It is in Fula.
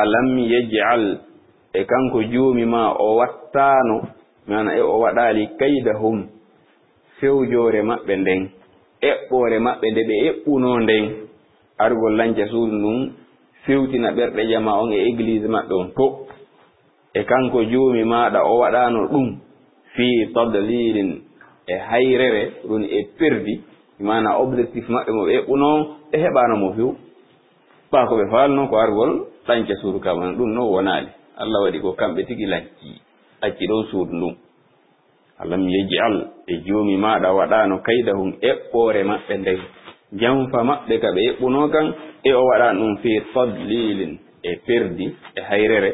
alam yaj'al e kanko joomi ma o wattano mana e o waɗali kaydahum fewjore maɓɓe nden eɓɓore maɓɓe nde ɓe eɓɓuno nden. Argol lanca suudu ndun fewtina ɓerɗe jama on e église maɓɓe on to. E kanko joomi maɗa o waɗano ɗum fi tadlilin e hayrere ɗum e perdi mana objectif maɓɓe mo ɓe eɓɓuno ɓe heɓano mo few. huɓɓa ko ɓe falno ko argol ɗanca suudu kamana ɗum noon wonali allah waɗi ko kamɓe tigi lacci acci ɗo suudu ndun alam yeji al e joomi maɗa waɗano kaydahum eɓɓore maɓɓe nden janfa maɓɓe ka ɓe eɓɓuno kan e o waɗan ɗum fi tadlilin e perdi e hayrere.